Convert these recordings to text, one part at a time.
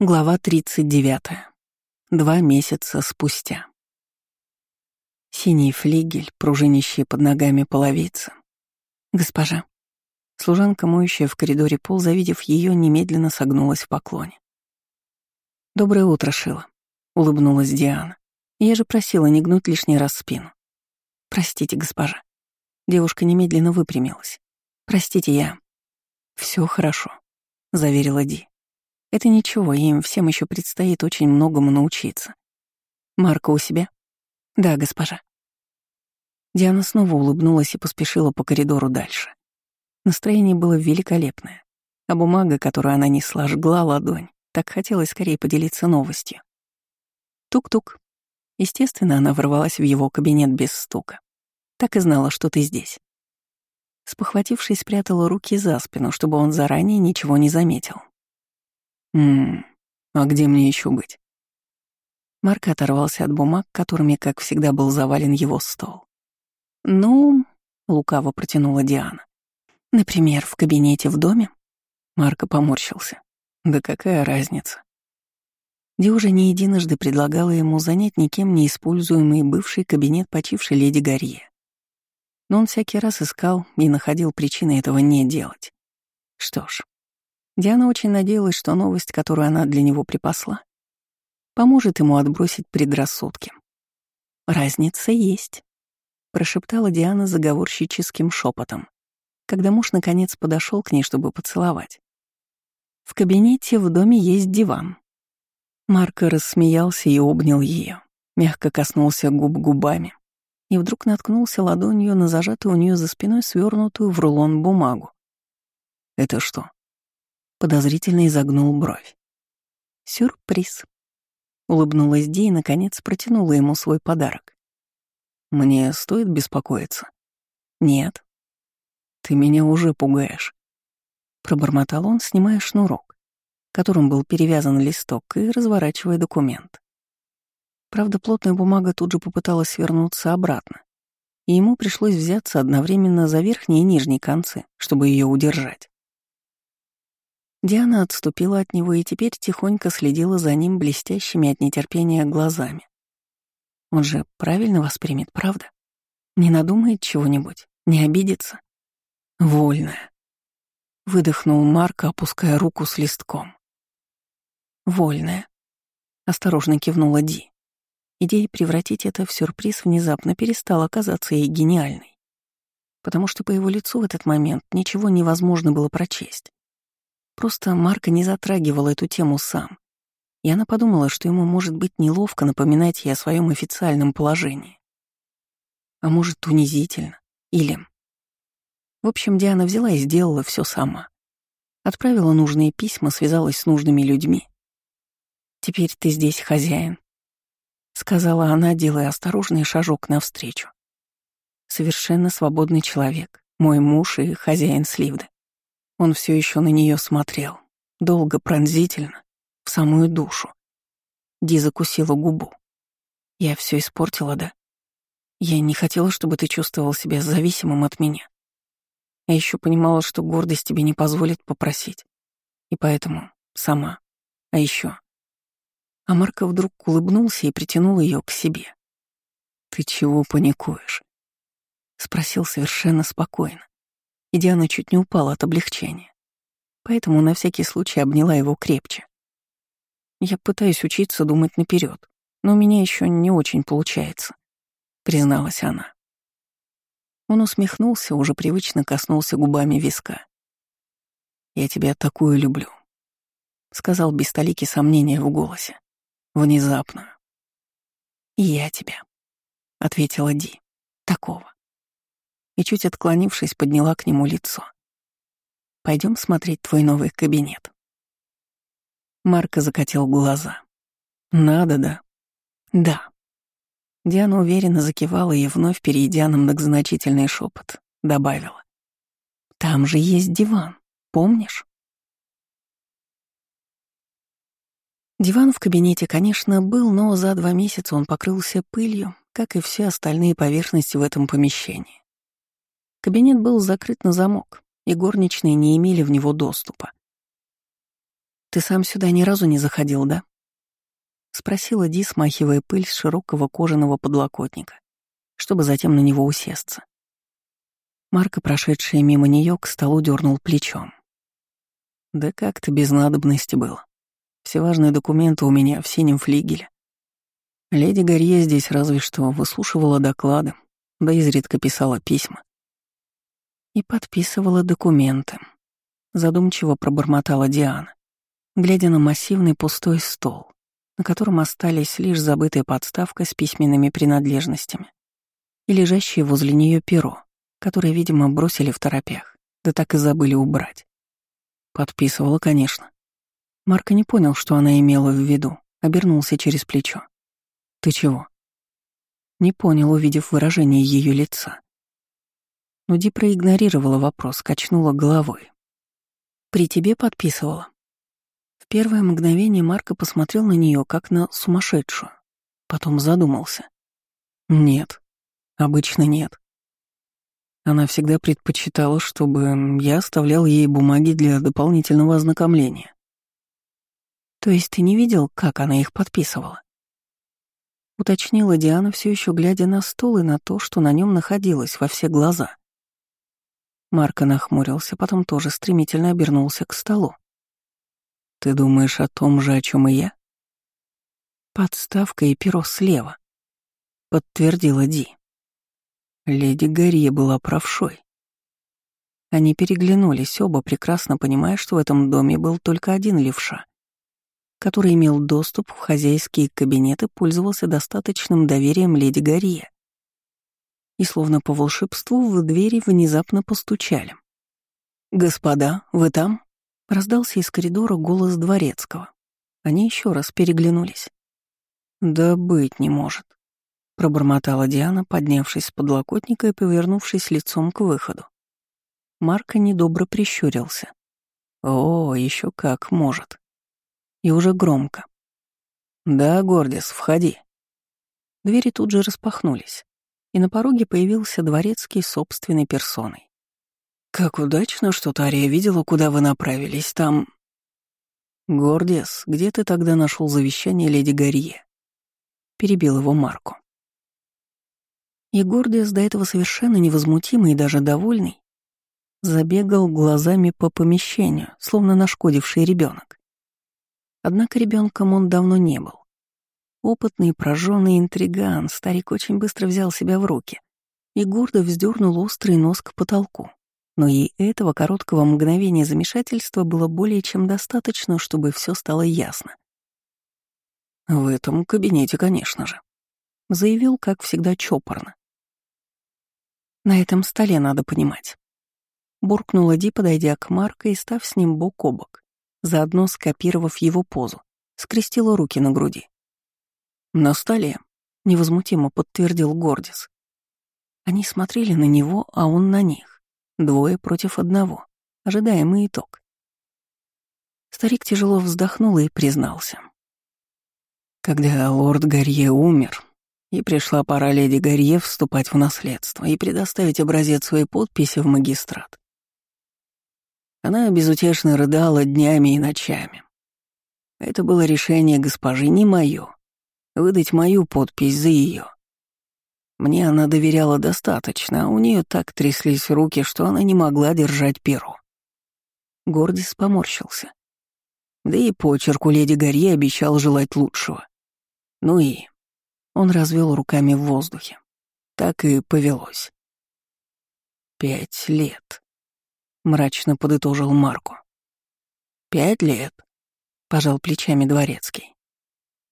Глава 39. Два месяца спустя. Синий флигель, пружинищие под ногами половицы. «Госпожа». Служанка, моющая в коридоре пол, завидев ее, немедленно согнулась в поклоне. «Доброе утро, Шила», — улыбнулась Диана. «Я же просила не гнуть лишний раз спину». «Простите, госпожа». Девушка немедленно выпрямилась. «Простите, я...» Все хорошо», — заверила Ди. Это ничего, им всем еще предстоит очень многому научиться. Марка у себя? Да, госпожа. Диана снова улыбнулась и поспешила по коридору дальше. Настроение было великолепное, а бумага, которую она несла, жгла ладонь. Так хотелось скорее поделиться новостью. Тук-тук. Естественно, она ворвалась в его кабинет без стука. Так и знала, что ты здесь. Спохватившись, спрятала руки за спину, чтобы он заранее ничего не заметил. Ммм, а где мне еще быть? Марк оторвался от бумаг, которыми, как всегда, был завален его стол. «Ну...» — лукаво протянула Диана. «Например, в кабинете в доме?» Марко поморщился. «Да какая разница?» Ди уже не единожды предлагала ему занять никем не используемый бывший кабинет почившей леди Гарье. Но он всякий раз искал и находил причины этого не делать. Что ж, Диана очень надеялась, что новость, которую она для него припасла, поможет ему отбросить предрассудки. «Разница есть», — прошептала Диана заговорщическим шепотом, когда муж наконец подошел к ней, чтобы поцеловать. «В кабинете в доме есть диван». Марко рассмеялся и обнял ее, мягко коснулся губ губами и вдруг наткнулся ладонью на зажатую у нее за спиной свернутую в рулон бумагу. «Это что?» Подозрительно изогнул бровь. «Сюрприз», — улыбнулась Ди и, наконец, протянула ему свой подарок. «Мне стоит беспокоиться?» «Нет». «Ты меня уже пугаешь», — пробормотал он, снимая шнурок, которым был перевязан листок, и разворачивая документ. Правда, плотная бумага тут же попыталась свернуться обратно, и ему пришлось взяться одновременно за верхние и нижние концы, чтобы ее удержать. Диана отступила от него и теперь тихонько следила за ним блестящими от нетерпения глазами. Он же правильно воспримет, правда? Не надумает чего-нибудь, не обидится? Вольная. Выдохнул Марко, опуская руку с листком. Вольная. Осторожно кивнула Ди. Идея превратить это в сюрприз внезапно перестала казаться ей гениальной. Потому что по его лицу в этот момент ничего невозможно было прочесть. Просто Марко не затрагивал эту тему сам. И она подумала, что ему может быть неловко напоминать ей о своем официальном положении. А может, унизительно. Или... В общем, Диана взяла и сделала все сама. Отправила нужные письма, связалась с нужными людьми. «Теперь ты здесь хозяин», — сказала она, делая осторожный шажок навстречу. «Совершенно свободный человек, мой муж и хозяин Сливды. Он все еще на нее смотрел, долго, пронзительно, в самую душу. Ди закусила губу. Я все испортила, да? Я не хотела, чтобы ты чувствовал себя зависимым от меня. Я еще понимала, что гордость тебе не позволит попросить. И поэтому сама. А еще. А Марко вдруг улыбнулся и притянул ее к себе. «Ты чего паникуешь?» — спросил совершенно спокойно и Диана чуть не упала от облегчения. Поэтому на всякий случай обняла его крепче. Я пытаюсь учиться думать наперед, но у меня еще не очень получается, призналась она. Он усмехнулся, уже привычно коснулся губами виска. «Я тебя такую люблю», — сказал без столики сомнения в голосе. Внезапно. «И я тебя», — ответила Ди. «Такого» и, чуть отклонившись, подняла к нему лицо. Пойдем смотреть твой новый кабинет». Марко закатил глаза. «Надо, да?» «Да». Диана уверенно закивала и, вновь перейдя на многозначительный шепот, добавила. «Там же есть диван, помнишь?» Диван в кабинете, конечно, был, но за два месяца он покрылся пылью, как и все остальные поверхности в этом помещении. Кабинет был закрыт на замок, и горничные не имели в него доступа. «Ты сам сюда ни разу не заходил, да?» — спросила Ди, смахивая пыль с широкого кожаного подлокотника, чтобы затем на него усесться. Марка, прошедшая мимо нее, к столу дернул плечом. «Да как-то без надобности было. Все важные документы у меня в синем флигеле. Леди Гарье здесь разве что выслушивала доклады, да изредка писала письма. И подписывала документы. Задумчиво пробормотала Диана, глядя на массивный пустой стол, на котором остались лишь забытая подставка с письменными принадлежностями и лежащее возле нее перо, которое, видимо, бросили в торопях, да так и забыли убрать. Подписывала, конечно. Марко не понял, что она имела в виду, обернулся через плечо. «Ты чего?» Не понял, увидев выражение ее лица. Но Ди проигнорировала вопрос, качнула головой. «При тебе подписывала». В первое мгновение Марко посмотрел на нее как на сумасшедшую, потом задумался. «Нет, обычно нет. Она всегда предпочитала, чтобы я оставлял ей бумаги для дополнительного ознакомления. То есть ты не видел, как она их подписывала? Уточнила Диана, все еще глядя на стол и на то, что на нем находилось во все глаза. Марко нахмурился, потом тоже стремительно обернулся к столу. «Ты думаешь о том же, о чем и я?» «Подставка и перо слева», — подтвердила Ди. Леди Гарри была правшой. Они переглянулись, оба прекрасно понимая, что в этом доме был только один левша, который имел доступ в хозяйские кабинеты, пользовался достаточным доверием леди Гарри. И словно по волшебству в двери внезапно постучали. «Господа, вы там?» — раздался из коридора голос дворецкого. Они еще раз переглянулись. «Да быть не может», пробормотала Диана, поднявшись с подлокотника и повернувшись лицом к выходу. Марко недобро прищурился. О, еще как может. И уже громко. Да, Гордис, входи. Двери тут же распахнулись, и на пороге появился дворецкий собственной персоной. Как удачно, что Тария видела, куда вы направились, там... Гордис, где ты тогда нашел завещание леди Гарье? Перебил его Марку. И Гордиас, до этого совершенно невозмутимый и даже довольный, забегал глазами по помещению, словно нашкодивший ребенок. Однако ребенком он давно не был. Опытный, прожженный интриган, старик очень быстро взял себя в руки и гордо вздернул острый нос к потолку. Но и этого короткого мгновения замешательства было более чем достаточно, чтобы все стало ясно. «В этом кабинете, конечно же», — заявил, как всегда, чопорно. На этом столе надо понимать. Буркнула Ди, подойдя к Марко и став с ним бок о бок, заодно скопировав его позу, скрестила руки на груди. «На столе», — невозмутимо подтвердил Гордис. Они смотрели на него, а он на них. Двое против одного. Ожидаемый итог. Старик тяжело вздохнул и признался. Когда лорд Гарье умер, и пришла пора леди Гарье вступать в наследство и предоставить образец своей подписи в магистрат. Она безутешно рыдала днями и ночами. Это было решение госпожи не мое. Выдать мою подпись за ее. Мне она доверяла достаточно, а у нее так тряслись руки, что она не могла держать перо. Гордис поморщился. Да и почерку леди Гарье обещал желать лучшего. Ну и он развел руками в воздухе. Так и повелось. «Пять лет», — мрачно подытожил Марку. «Пять лет», — пожал плечами дворецкий.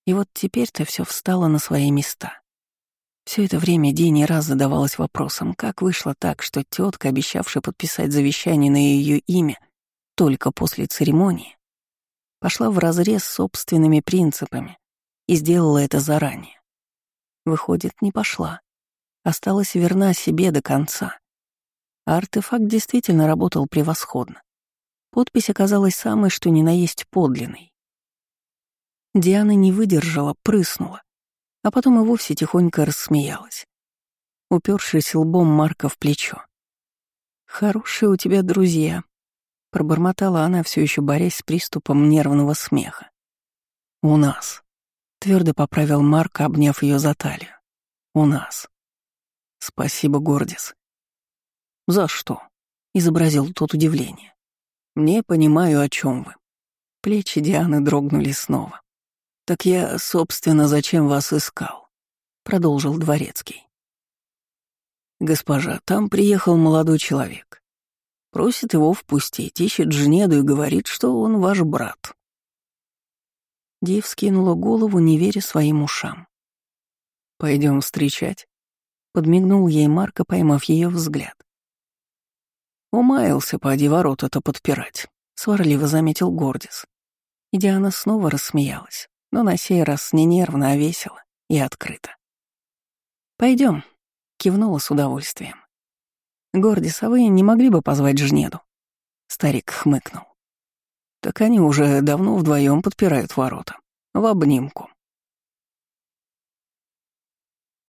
И вот теперь-то все встало на свои места. Все это время Ди не раз задавалась вопросом, как вышло так, что тетка, обещавшая подписать завещание на ее имя только после церемонии, пошла вразрез с собственными принципами и сделала это заранее. Выходит, не пошла. Осталась верна себе до конца. А артефакт действительно работал превосходно. Подпись оказалась самой, что ни на есть подлинной. Диана не выдержала, прыснула, а потом и вовсе тихонько рассмеялась, упершись лбом Марка в плечо. «Хорошие у тебя друзья», — Пробормотала она, все еще борясь с приступом нервного смеха. «У нас», — твердо поправил Марк, обняв ее за талию. «У нас». «Спасибо, Гордис». «За что?» — изобразил тот удивление. «Не понимаю, о чем вы». Плечи Дианы дрогнули снова. «Так я, собственно, зачем вас искал?» — продолжил Дворецкий. «Госпожа, там приехал молодой человек. Просит его впустить, ищет Жнеду и говорит, что он ваш брат». Див скинула голову, не веря своим ушам. Пойдем встречать», — подмигнул ей Марко, поймав ее взгляд. «Умаялся, поди ворота-то подпирать», — сварливо заметил Гордис. И Диана снова рассмеялась, но на сей раз не нервно, а весело и открыто. Пойдем, кивнула с удовольствием. «Гордис, не могли бы позвать Жнеду?» Старик хмыкнул. «Так они уже давно вдвоем подпирают ворота. В обнимку».